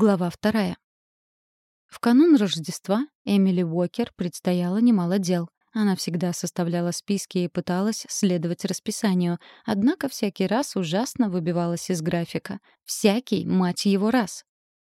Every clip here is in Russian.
Глава вторая. В канун Рождества Эмили Уокер предстояло немало дел. Она всегда составляла списки и пыталась следовать расписанию, однако всякий раз ужасно выбивалась из графика. Всякий, мать его, раз.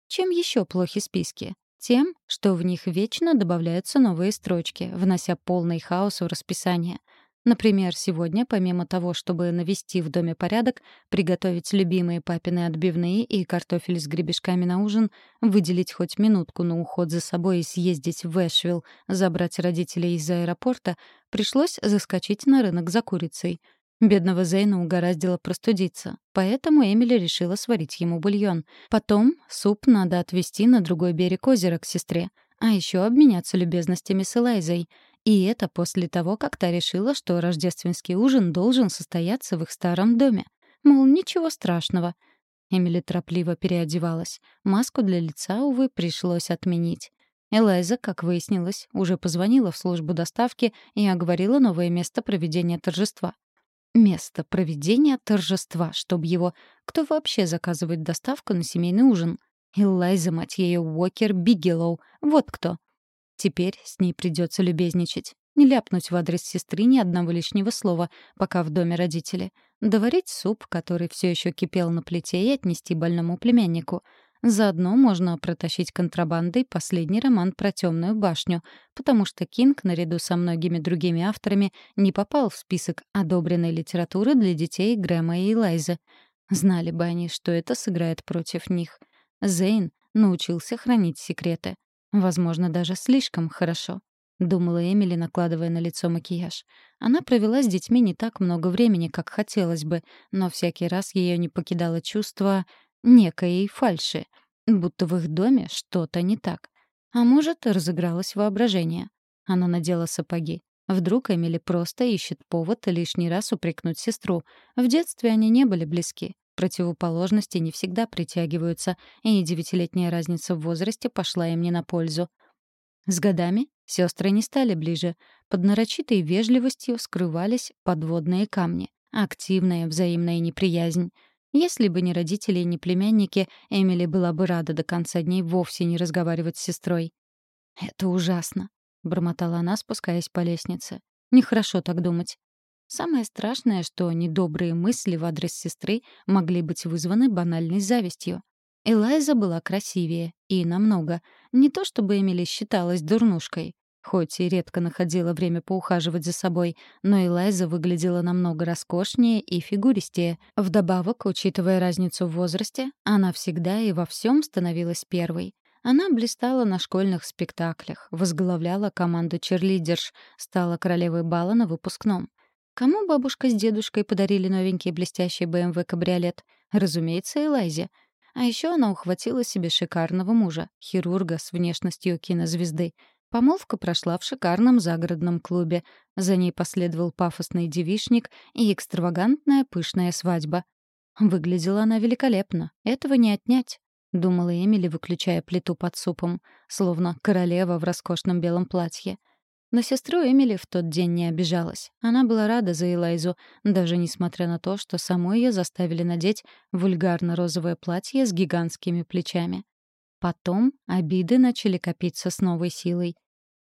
Чем еще плохи списки? Тем, что в них вечно добавляются новые строчки, внося полный хаос в расписание — Например, сегодня, помимо того, чтобы навести в доме порядок, приготовить любимые папины отбивные и картофель с гребешками на ужин, выделить хоть минутку на уход за собой и съездить в Эшвилл, забрать родителей из аэропорта, пришлось заскочить на рынок за курицей. Бедного Зейна угораздило простудиться, поэтому Эмили решила сварить ему бульон. Потом суп надо отвезти на другой берег озера к сестре, а еще обменяться любезностями с Элайзой — и это после того, как та решила, что рождественский ужин должен состояться в их старом доме. Мол, ничего страшного. Эмили торопливо переодевалась. Маску для лица, увы, пришлось отменить. Элайза, как выяснилось, уже позвонила в службу доставки и оговорила новое место проведения торжества. Место проведения торжества, чтоб его... Кто вообще заказывает доставку на семейный ужин? Элайза, мать ее, Уокер Бигелоу. Вот кто. Теперь с ней придется любезничать. Не ляпнуть в адрес сестры ни одного лишнего слова, пока в доме родители. Доварить суп, который все еще кипел на плите, и отнести больному племяннику. Заодно можно протащить контрабандой последний роман про темную башню, потому что Кинг, наряду со многими другими авторами, не попал в список одобренной литературы для детей Грэма и Элайзы. Знали бы они, что это сыграет против них. Зейн научился хранить секреты. Возможно, даже слишком хорошо. Думала Эмили, накладывая на лицо макияж. Она провела с детьми не так много времени, как хотелось бы, но всякий раз ее не покидало чувство некой фальши, будто в их доме что-то не так. А может, разыгралось воображение. Она надела сапоги. Вдруг Эмили просто ищет повод лишний раз упрекнуть сестру. В детстве они не были близки. Противоположности не всегда притягиваются, и девятилетняя разница в возрасте пошла им не на пользу. С годами сестры не стали ближе. Под нарочитой вежливостью скрывались подводные камни, активная взаимная неприязнь. Если бы не родители и не племянники, Эмили была бы рада до конца дней вовсе не разговаривать с сестрой. «Это ужасно», — бормотала она, спускаясь по лестнице. «Нехорошо так думать. Самое страшное, что недобрые мысли в адрес сестры могли быть вызваны банальной завистью. Элайза была красивее, и намного. Не то чтобы Эмили считалась дурнушкой, хоть и редко находила время поухаживать за собой, но Элайза выглядела намного роскошнее и фигуристее. Вдобавок, учитывая разницу в возрасте, она всегда и во всем становилась первой. Она блистала на школьных спектаклях, возглавляла команду черлидерш, стала королевой бала на выпускном. Кому бабушка с дедушкой подарили новенький блестящий BMW кабриолет? Разумеется, Элайзе. А еще она ухватила себе шикарного мужа, хирурга с внешностью кинозвезды. Помолвка прошла в шикарном загородном клубе. За ней последовал пафосный девишник и экстравагантная пышная свадьба. Выглядела она великолепно. Этого не отнять. — думала Эмили, выключая плиту под супом, словно королева в роскошном белом платье. На сестру Эмили в тот день не обижалась. Она была рада за Элайзу, даже несмотря на то, что самой ее заставили надеть вульгарно-розовое платье с гигантскими плечами. Потом обиды начали копиться с новой силой.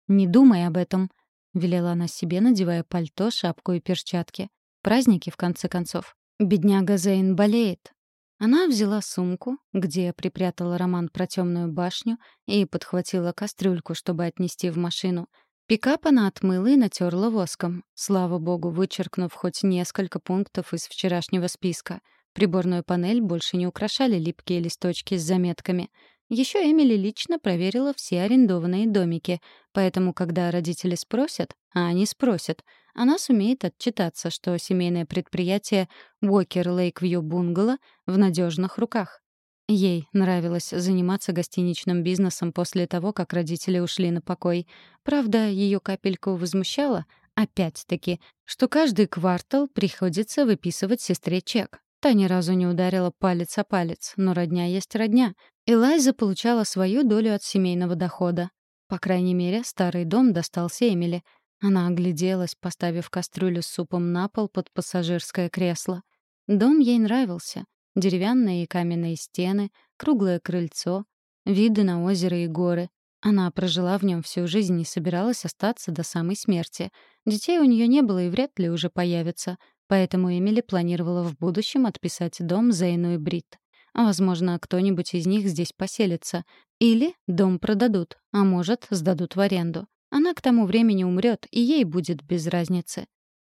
«Не думай об этом», — велела она себе, надевая пальто, шапку и перчатки. «Праздники, в конце концов. Бедняга Зейн болеет». Она взяла сумку, где припрятала роман про темную башню, и подхватила кастрюльку, чтобы отнести в машину — Пикап она отмыла и натерла воском, слава богу, вычеркнув хоть несколько пунктов из вчерашнего списка. Приборную панель больше не украшали липкие листочки с заметками. Еще Эмили лично проверила все арендованные домики, поэтому, когда родители спросят, а они спросят, она сумеет отчитаться, что семейное предприятие Walker Lakeview Bungalow в надежных руках. Ей нравилось заниматься гостиничным бизнесом после того, как родители ушли на покой. Правда, ее капельку возмущало, опять-таки, что каждый квартал приходится выписывать сестре чек. Та ни разу не ударила палец о палец, но родня есть родня. Элайза получала свою долю от семейного дохода. По крайней мере, старый дом достался Эмили. Она огляделась, поставив кастрюлю с супом на пол под пассажирское кресло. Дом ей нравился. Деревянные и каменные стены, круглое крыльцо, виды на озеро и горы. Она прожила в нем всю жизнь и собиралась остаться до самой смерти. Детей у нее не было и вряд ли уже появится, поэтому Эмили планировала в будущем отписать дом Зейну и Брит. Возможно, кто-нибудь из них здесь поселится. Или дом продадут, а может, сдадут в аренду. Она к тому времени умрет, и ей будет без разницы.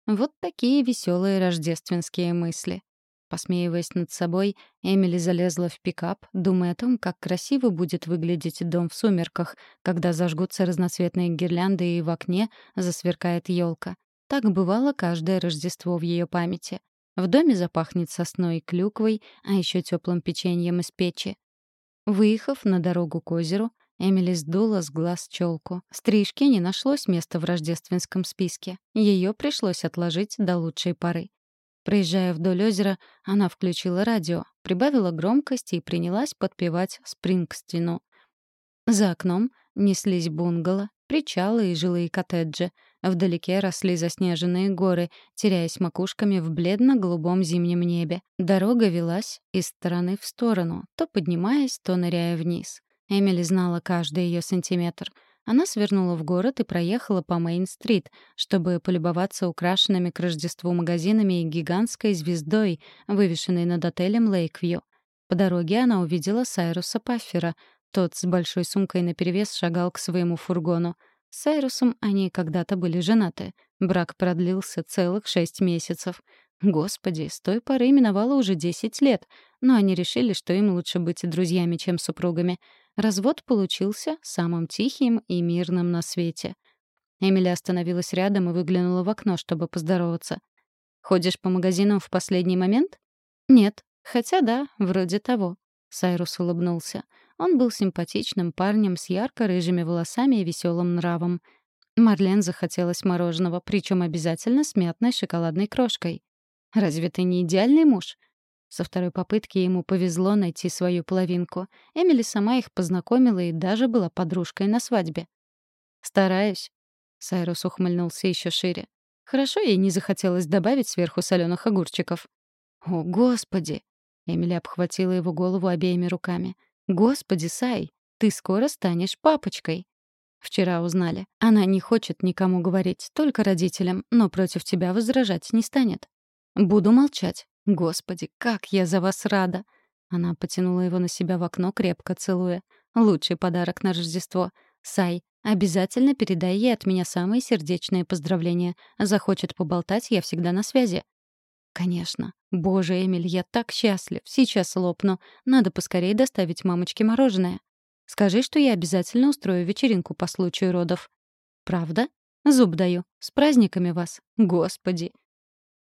Вот такие веселые рождественские мысли. Посмеиваясь над собой, Эмили залезла в пикап, думая о том, как красиво будет выглядеть дом в сумерках, когда зажгутся разноцветные гирлянды и в окне засверкает елка. Так бывало каждое Рождество в ее памяти. В доме запахнет сосной и клюквой, а еще теплым печеньем из печи. Выехав на дорогу к озеру, Эмили сдула с глаз челку. Стрижки не нашлось места в рождественском списке. Ее пришлось отложить до лучшей поры. Проезжая вдоль озера, она включила радио, прибавила громкости и принялась подпевать Спрингстину. За окном неслись бунгало, причалы и жилые коттеджи. Вдалеке росли заснеженные горы, теряясь макушками в бледно-голубом зимнем небе. Дорога велась из стороны в сторону, то поднимаясь, то ныряя вниз. Эмили знала каждый ее сантиметр — она свернула в город и проехала по Мейн-стрит, чтобы полюбоваться украшенными к Рождеству магазинами и гигантской звездой, вывешенной над отелем Лейквью. По дороге она увидела Сайруса Паффера. Тот с большой сумкой наперевес шагал к своему фургону. С Сайрусом они когда-то были женаты. Брак продлился целых шесть месяцев. Господи, с той поры миновало уже десять лет, но они решили, что им лучше быть друзьями, чем супругами — Развод получился самым тихим и мирным на свете. Эмили остановилась рядом и выглянула в окно, чтобы поздороваться. «Ходишь по магазинам в последний момент?» «Нет. Хотя да, вроде того». Сайрус улыбнулся. Он был симпатичным парнем с ярко-рыжими волосами и веселым нравом. Марлен захотелось мороженого, причем обязательно с мятной шоколадной крошкой. «Разве ты не идеальный муж?» Со второй попытки ему повезло найти свою половинку. Эмили сама их познакомила и даже была подружкой на свадьбе. «Стараюсь». Сайрус ухмыльнулся еще шире. Хорошо ей не захотелось добавить сверху соленых огурчиков. «О, Господи!» Эмили обхватила его голову обеими руками. «Господи, Сай, ты скоро станешь папочкой!» Вчера узнали. Она не хочет никому говорить, только родителям, но против тебя возражать не станет. Буду молчать. Господи, как я за вас рада!» Она потянула его на себя в окно, крепко целуя. «Лучший подарок на Рождество. Сай, обязательно передай ей от меня самые сердечные поздравления. Захочет поболтать, я всегда на связи». «Конечно. Боже, Эмиль, я так счастлив. Сейчас лопну. Надо поскорее доставить мамочке мороженое. Скажи, что я обязательно устрою вечеринку по случаю родов». «Правда? Зуб даю. С праздниками вас. Господи!»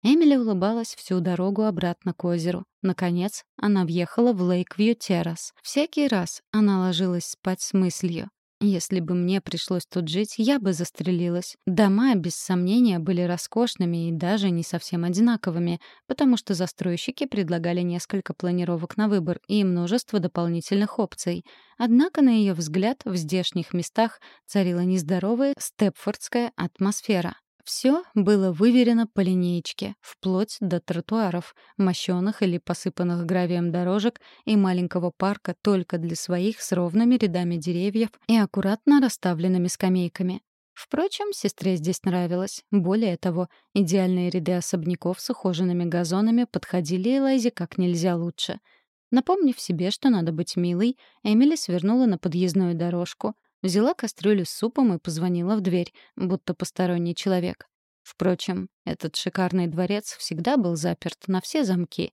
Эмили улыбалась всю дорогу обратно к озеру. Наконец, она въехала в Лейквью Террас. Всякий раз она ложилась спать с мыслью. Если бы мне пришлось тут жить, я бы застрелилась. Дома, без сомнения, были роскошными и даже не совсем одинаковыми, потому что застройщики предлагали несколько планировок на выбор и множество дополнительных опций. Однако, на ее взгляд, в здешних местах царила нездоровая степфордская атмосфера. Все было выверено по линеечке, вплоть до тротуаров, мощенных или посыпанных гравием дорожек и маленького парка только для своих с ровными рядами деревьев и аккуратно расставленными скамейками. Впрочем, сестре здесь нравилось. Более того, идеальные ряды особняков с ухоженными газонами подходили Элайзе как нельзя лучше. Напомнив себе, что надо быть милой, Эмили свернула на подъездную дорожку, Взяла кастрюлю с супом и позвонила в дверь, будто посторонний человек. Впрочем, этот шикарный дворец всегда был заперт на все замки.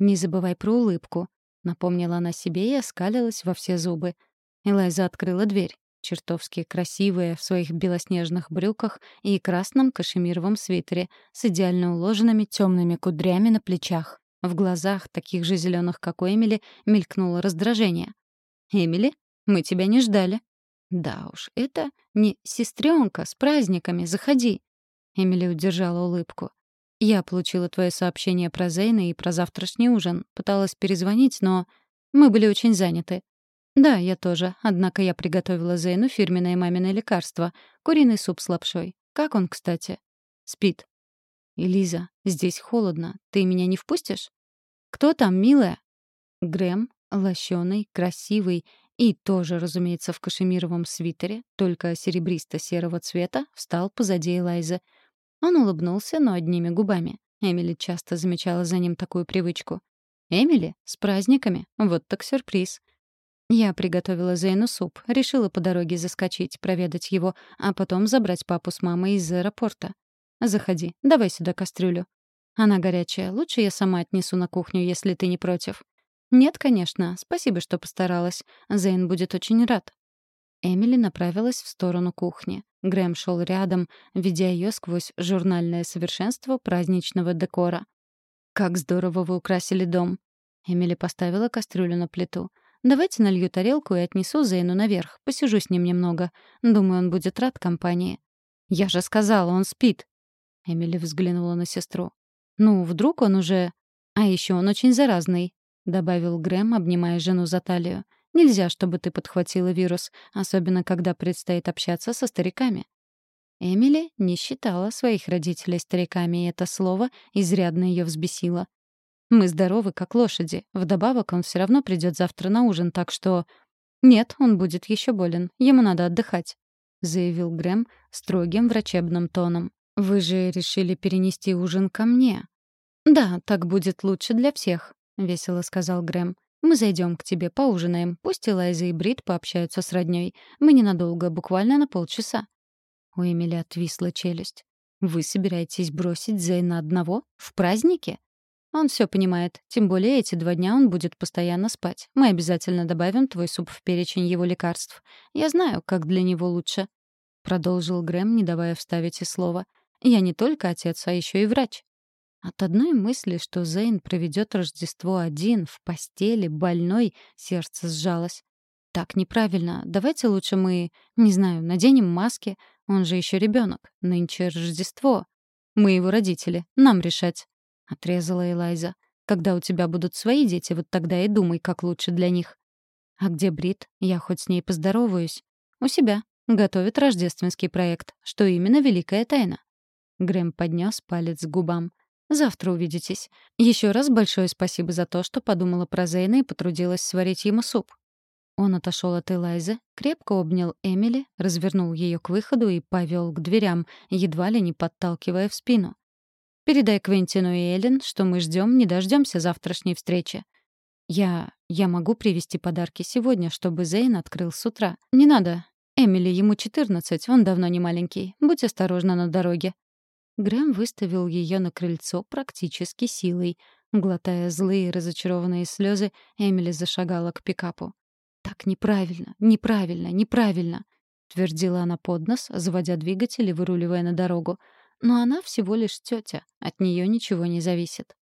«Не забывай про улыбку», — напомнила она себе и оскалилась во все зубы. Элайза открыла дверь, чертовски красивая в своих белоснежных брюках и красном кашемировом свитере с идеально уложенными темными кудрями на плечах. В глазах, таких же зеленых, как у Эмили, мелькнуло раздражение. «Эмили, мы тебя не ждали», да уж, это не сестренка с праздниками, заходи. Эмили удержала улыбку. Я получила твое сообщение про Зейна и про завтрашний ужин. Пыталась перезвонить, но мы были очень заняты. Да, я тоже. Однако я приготовила Зейну фирменное маминое лекарство — куриный суп с лапшой. Как он, кстати? Спит. Элиза, здесь холодно. Ты меня не впустишь? Кто там, милая? Грэм, лощеный, красивый и тоже, разумеется, в кашемировом свитере, только серебристо-серого цвета, встал позади Элайзы. Он улыбнулся, но одними губами. Эмили часто замечала за ним такую привычку. «Эмили? С праздниками? Вот так сюрприз!» Я приготовила Зейну суп, решила по дороге заскочить, проведать его, а потом забрать папу с мамой из аэропорта. «Заходи, давай сюда кастрюлю». «Она горячая, лучше я сама отнесу на кухню, если ты не против». «Нет, конечно, спасибо, что постаралась. Зейн будет очень рад». Эмили направилась в сторону кухни. Грэм шел рядом, ведя ее сквозь журнальное совершенство праздничного декора. «Как здорово вы украсили дом!» Эмили поставила кастрюлю на плиту. «Давайте налью тарелку и отнесу Зейну наверх. Посижу с ним немного. Думаю, он будет рад компании». «Я же сказала, он спит!» Эмили взглянула на сестру. «Ну, вдруг он уже...» «А еще он очень заразный», — добавил Грэм, обнимая жену за талию. Нельзя, чтобы ты подхватила вирус, особенно когда предстоит общаться со стариками. Эмили не считала своих родителей стариками, и это слово изрядно ее взбесило. Мы здоровы, как лошади. Вдобавок, он все равно придет завтра на ужин, так что... Нет, он будет еще болен. Ему надо отдыхать, заявил Грэм строгим врачебным тоном. Вы же решили перенести ужин ко мне. Да, так будет лучше для всех, весело сказал Грэм. Мы зайдем к тебе, поужинаем. Пусть Элайза и Брит пообщаются с роднёй. Мы ненадолго, буквально на полчаса». У Эмили отвисла челюсть. «Вы собираетесь бросить Зейна одного? В празднике?» Он все понимает. Тем более эти два дня он будет постоянно спать. Мы обязательно добавим твой суп в перечень его лекарств. Я знаю, как для него лучше. Продолжил Грэм, не давая вставить и слова. Я не только отец, а еще и врач. От одной мысли, что Зейн проведет Рождество один, в постели, больной, сердце сжалось. Так неправильно. Давайте лучше мы, не знаю, наденем маски. Он же еще ребенок. Нынче Рождество. Мы его родители. Нам решать. Отрезала Элайза. Когда у тебя будут свои дети, вот тогда и думай, как лучше для них. А где Брит? Я хоть с ней поздороваюсь. У себя. Готовит рождественский проект. Что именно великая тайна. Грэм поднес палец к губам. Завтра увидитесь. Еще раз большое спасибо за то, что подумала про Зейна и потрудилась сварить ему суп». Он отошел от Элайзы, крепко обнял Эмили, развернул ее к выходу и повел к дверям, едва ли не подталкивая в спину. «Передай Квентину и Эллен, что мы ждем, не дождемся завтрашней встречи. Я... я могу привезти подарки сегодня, чтобы Зейн открыл с утра. Не надо. Эмили, ему 14, он давно не маленький. Будь осторожна на дороге. Грэм выставил ее на крыльцо практически силой. Глотая злые разочарованные слезы, Эмили зашагала к пикапу. «Так неправильно, неправильно, неправильно!» — твердила она под нос, заводя двигатель и выруливая на дорогу. Но она всего лишь тетя, от нее ничего не зависит.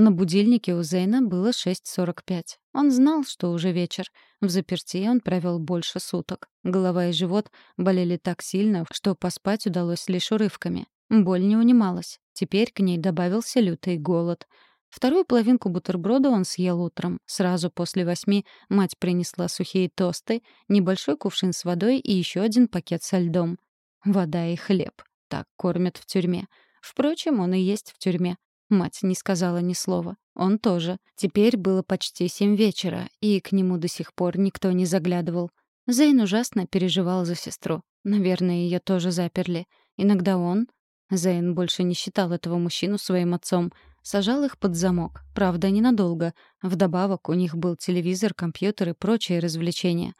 На будильнике у Зейна было 6.45. Он знал, что уже вечер. В заперти он провел больше суток. Голова и живот болели так сильно, что поспать удалось лишь урывками. Боль не унималась. Теперь к ней добавился лютый голод. Вторую половинку бутерброда он съел утром. Сразу после восьми мать принесла сухие тосты, небольшой кувшин с водой и еще один пакет со льдом. Вода и хлеб. Так кормят в тюрьме. Впрочем, он и есть в тюрьме. Мать не сказала ни слова. Он тоже. Теперь было почти семь вечера, и к нему до сих пор никто не заглядывал. Зейн ужасно переживал за сестру. Наверное, ее тоже заперли. Иногда он... Зейн больше не считал этого мужчину своим отцом. Сажал их под замок. Правда, ненадолго. Вдобавок, у них был телевизор, компьютер и прочие развлечения.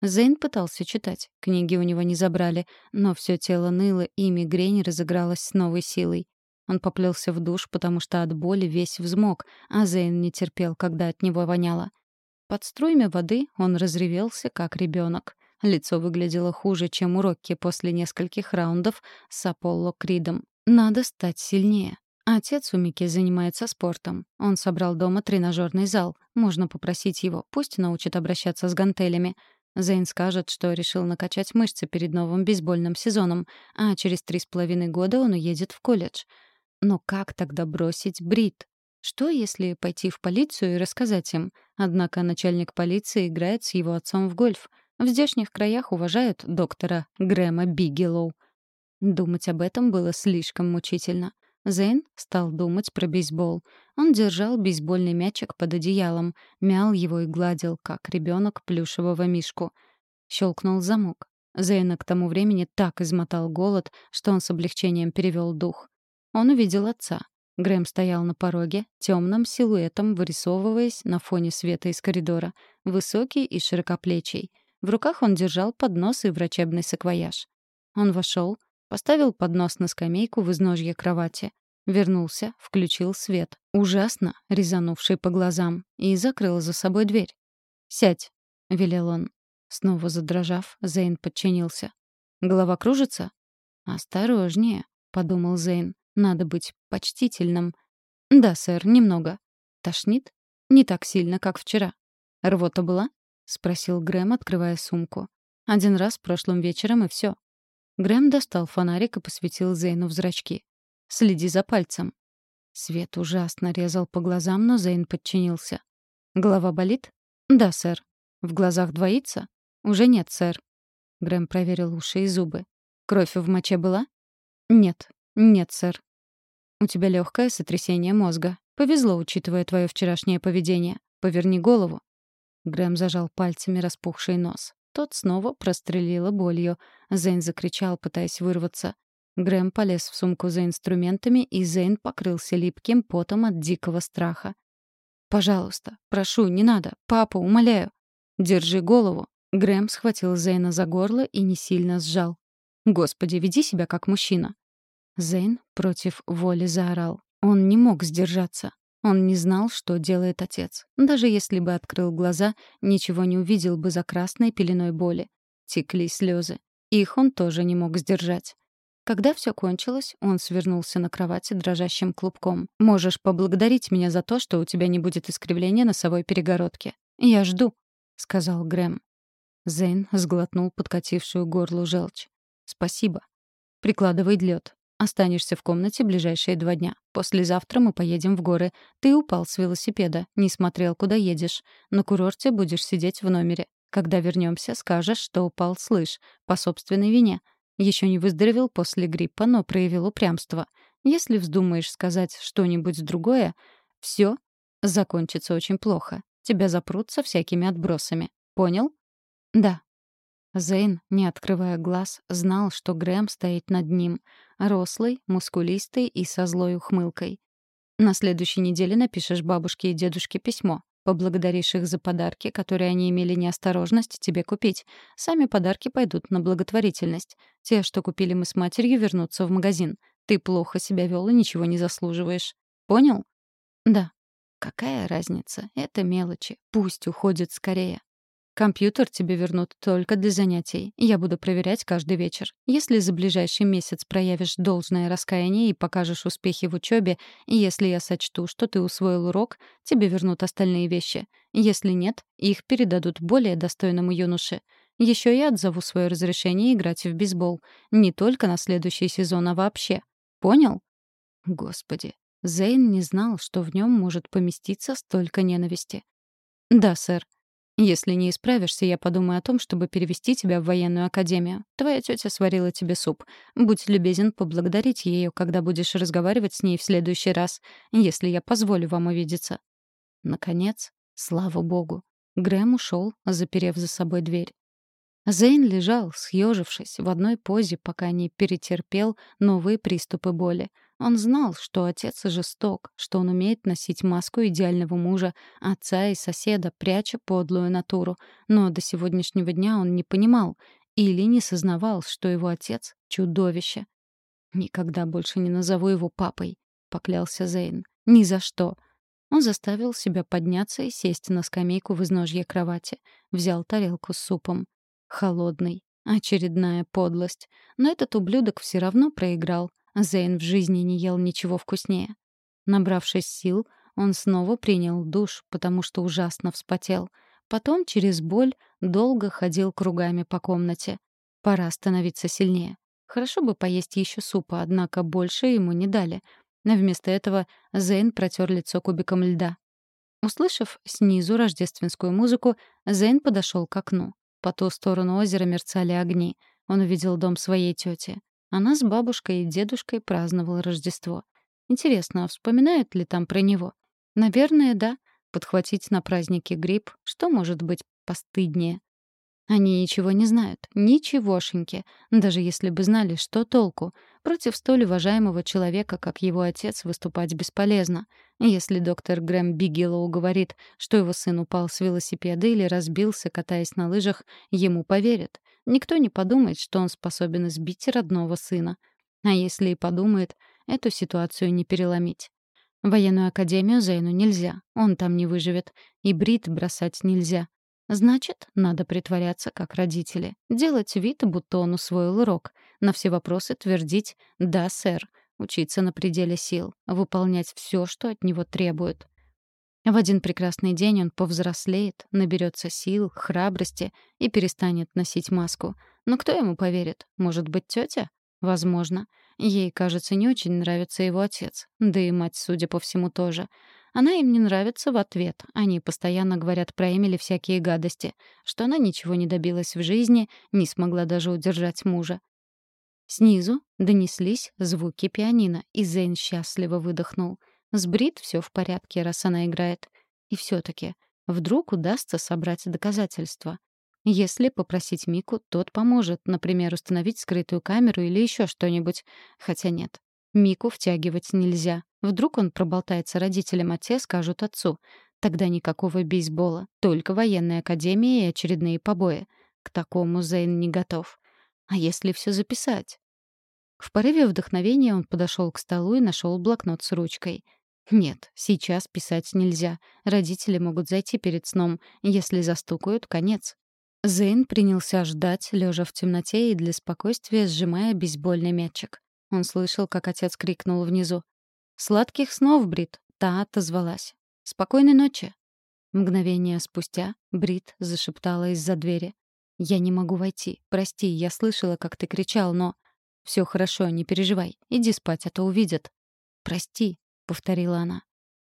Зейн пытался читать. Книги у него не забрали, но все тело ныло, и мигрень разыгралась с новой силой. Он поплелся в душ, потому что от боли весь взмок, а Зейн не терпел, когда от него воняло. Под струями воды он разревелся, как ребенок. Лицо выглядело хуже, чем у Рокки после нескольких раундов с Аполло Кридом. Надо стать сильнее. Отец у Мики занимается спортом. Он собрал дома тренажерный зал. Можно попросить его, пусть научит обращаться с гантелями. Зейн скажет, что решил накачать мышцы перед новым бейсбольным сезоном, а через три с половиной года он уедет в колледж — но как тогда бросить Брит? Что, если пойти в полицию и рассказать им? Однако начальник полиции играет с его отцом в гольф. В здешних краях уважают доктора Грэма Бигелоу. Думать об этом было слишком мучительно. Зейн стал думать про бейсбол. Он держал бейсбольный мячик под одеялом, мял его и гладил, как ребенок плюшевого мишку. Щелкнул замок. Зейна к тому времени так измотал голод, что он с облегчением перевел дух. Он увидел отца. Грэм стоял на пороге, темным силуэтом вырисовываясь на фоне света из коридора, высокий и широкоплечий. В руках он держал поднос и врачебный саквояж. Он вошел, поставил поднос на скамейку в изножье кровати, вернулся, включил свет, ужасно резанувший по глазам, и закрыл за собой дверь. «Сядь», — велел он. Снова задрожав, Зейн подчинился. «Голова кружится?» «Осторожнее», — подумал Зейн. Надо быть почтительным. Да, сэр, немного. Тошнит? Не так сильно, как вчера. Рвота была? спросил Грэм, открывая сумку. Один раз прошлым вечером и все. Грэм достал фонарик и посветил Зейну в зрачки. Следи за пальцем. Свет ужасно резал по глазам, но Зейн подчинился. Голова болит? Да, сэр. В глазах двоится? Уже нет, сэр. Грэм проверил уши и зубы. Кровь в моче была? Нет. Нет, сэр. У тебя легкое сотрясение мозга. Повезло, учитывая твое вчерашнее поведение. Поверни голову. Грэм зажал пальцами распухший нос. Тот снова прострелило болью. Зейн закричал, пытаясь вырваться. Грэм полез в сумку за инструментами, и Зейн покрылся липким потом от дикого страха. «Пожалуйста, прошу, не надо. Папа, умоляю. Держи голову». Грэм схватил Зейна за горло и не сильно сжал. «Господи, веди себя как мужчина. Зейн против воли заорал. Он не мог сдержаться. Он не знал, что делает отец. Даже если бы открыл глаза, ничего не увидел бы за красной пеленой боли. Текли слезы. Их он тоже не мог сдержать. Когда все кончилось, он свернулся на кровати дрожащим клубком. «Можешь поблагодарить меня за то, что у тебя не будет искривления носовой перегородки. Я жду», — сказал Грэм. Зейн сглотнул подкатившую горлу желчь. «Спасибо. Прикладывай лед. Останешься в комнате ближайшие два дня. Послезавтра мы поедем в горы. Ты упал с велосипеда, не смотрел, куда едешь. На курорте будешь сидеть в номере. Когда вернемся, скажешь, что упал слышь, по собственной вине. Еще не выздоровел после гриппа, но проявил упрямство. Если вздумаешь сказать что-нибудь другое, все закончится очень плохо. Тебя запрут со всякими отбросами. Понял? Да, Зейн, не открывая глаз, знал, что Грэм стоит над ним. Рослый, мускулистый и со злой ухмылкой. «На следующей неделе напишешь бабушке и дедушке письмо. Поблагодаришь их за подарки, которые они имели неосторожность тебе купить. Сами подарки пойдут на благотворительность. Те, что купили мы с матерью, вернутся в магазин. Ты плохо себя вел и ничего не заслуживаешь. Понял? Да. Какая разница? Это мелочи. Пусть уходит скорее. Компьютер тебе вернут только для занятий. Я буду проверять каждый вечер. Если за ближайший месяц проявишь должное раскаяние и покажешь успехи в учебе, если я сочту, что ты усвоил урок, тебе вернут остальные вещи. Если нет, их передадут более достойному юноше. Еще я отзову свое разрешение играть в бейсбол. Не только на следующий сезон, а вообще. Понял? Господи. Зейн не знал, что в нем может поместиться столько ненависти. «Да, сэр», если не исправишься, я подумаю о том, чтобы перевести тебя в военную академию. Твоя тетя сварила тебе суп. Будь любезен поблагодарить ее, когда будешь разговаривать с ней в следующий раз, если я позволю вам увидеться». Наконец, слава богу, Грэм ушел, заперев за собой дверь. Зейн лежал, съежившись, в одной позе, пока не перетерпел новые приступы боли. Он знал, что отец жесток, что он умеет носить маску идеального мужа, отца и соседа, пряча подлую натуру. Но до сегодняшнего дня он не понимал или не сознавал, что его отец — чудовище. «Никогда больше не назову его папой», — поклялся Зейн. «Ни за что». Он заставил себя подняться и сесть на скамейку в изножье кровати. Взял тарелку с супом. Холодный. Очередная подлость. Но этот ублюдок все равно проиграл. Зейн в жизни не ел ничего вкуснее. Набравшись сил, он снова принял душ, потому что ужасно вспотел. Потом через боль долго ходил кругами по комнате. Пора становиться сильнее. Хорошо бы поесть еще супа, однако больше ему не дали. Но вместо этого Зейн протер лицо кубиком льда. Услышав снизу рождественскую музыку, Зейн подошел к окну. По ту сторону озера мерцали огни. Он увидел дом своей тети. Она с бабушкой и дедушкой праздновала Рождество. Интересно, а вспоминают ли там про него? Наверное, да. Подхватить на празднике грипп, что может быть постыднее? Они ничего не знают, ничегошеньки. Даже если бы знали, что толку. Против столь уважаемого человека, как его отец, выступать бесполезно. Если доктор Грэм Бигелоу говорит, что его сын упал с велосипеда или разбился, катаясь на лыжах, ему поверят. Никто не подумает, что он способен сбить родного сына. А если и подумает, эту ситуацию не переломить. Военную академию Зейну нельзя, он там не выживет. И Брит бросать нельзя. Значит, надо притворяться как родители. Делать вид, будто он усвоил урок. На все вопросы твердить «да, сэр». Учиться на пределе сил. Выполнять все, что от него требуют. В один прекрасный день он повзрослеет, наберется сил, храбрости и перестанет носить маску. Но кто ему поверит? Может быть, тетя? Возможно. Ей, кажется, не очень нравится его отец. Да и мать, судя по всему, тоже. Она им не нравится в ответ. Они постоянно говорят про Эмили всякие гадости, что она ничего не добилась в жизни, не смогла даже удержать мужа. Снизу донеслись звуки пианино, и Зейн счастливо выдохнул. С Брит все в порядке, раз она играет. И все таки вдруг удастся собрать доказательства. Если попросить Мику, тот поможет, например, установить скрытую камеру или еще что-нибудь. Хотя нет, Мику втягивать нельзя. Вдруг он проболтается родителям, а те скажут отцу. Тогда никакого бейсбола, только военная академия и очередные побои. К такому Зейн не готов. А если все записать? В порыве вдохновения он подошел к столу и нашел блокнот с ручкой. Нет, сейчас писать нельзя. Родители могут зайти перед сном. Если застукают, конец. Зейн принялся ждать, лежа в темноте и для спокойствия сжимая бейсбольный мячик. Он слышал, как отец крикнул внизу. «Сладких снов, Брит!» Та отозвалась. «Спокойной ночи!» Мгновение спустя Брит зашептала из-за двери. «Я не могу войти. Прости, я слышала, как ты кричал, но...» «Все хорошо, не переживай. Иди спать, а то увидят». «Прости», — повторила она.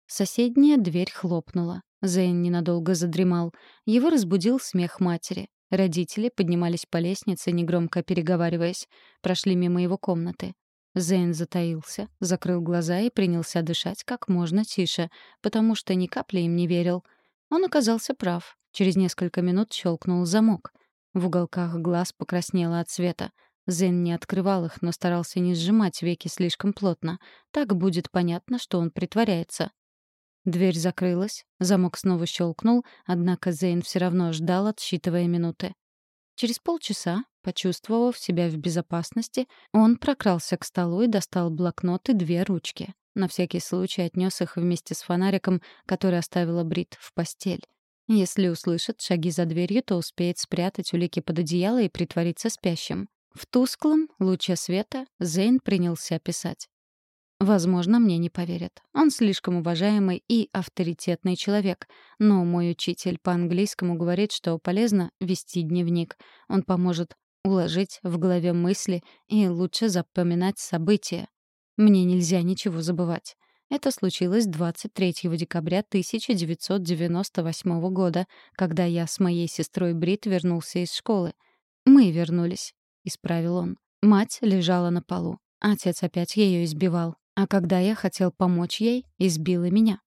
Соседняя дверь хлопнула. Зейн ненадолго задремал. Его разбудил смех матери. Родители поднимались по лестнице, негромко переговариваясь. Прошли мимо его комнаты. Зейн затаился, закрыл глаза и принялся дышать как можно тише, потому что ни капли им не верил. Он оказался прав. Через несколько минут щелкнул замок. В уголках глаз покраснело от света. Зейн не открывал их, но старался не сжимать веки слишком плотно. Так будет понятно, что он притворяется. Дверь закрылась, замок снова щелкнул, однако Зейн все равно ждал, отсчитывая минуты. Через полчаса, почувствовав себя в безопасности, он прокрался к столу и достал блокнот и две ручки. На всякий случай отнес их вместе с фонариком, который оставила Брит, в постель. Если услышит шаги за дверью, то успеет спрятать улики под одеяло и притвориться спящим. В тусклом луче света Зейн принялся писать. Возможно, мне не поверят. Он слишком уважаемый и авторитетный человек. Но мой учитель по английскому говорит, что полезно вести дневник. Он поможет уложить в голове мысли и лучше запоминать события. Мне нельзя ничего забывать. Это случилось 23 декабря 1998 года, когда я с моей сестрой Брит вернулся из школы. «Мы вернулись», — исправил он. Мать лежала на полу. Отец опять ее избивал. А когда я хотел помочь ей, избила меня.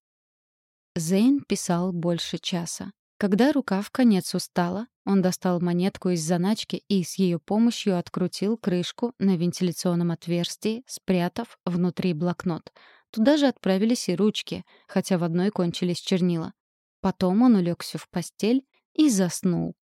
Зейн писал больше часа. Когда рука в конец устала, он достал монетку из заначки и с ее помощью открутил крышку на вентиляционном отверстии, спрятав внутри блокнот. Туда же отправились и ручки, хотя в одной кончились чернила. Потом он улегся в постель и заснул.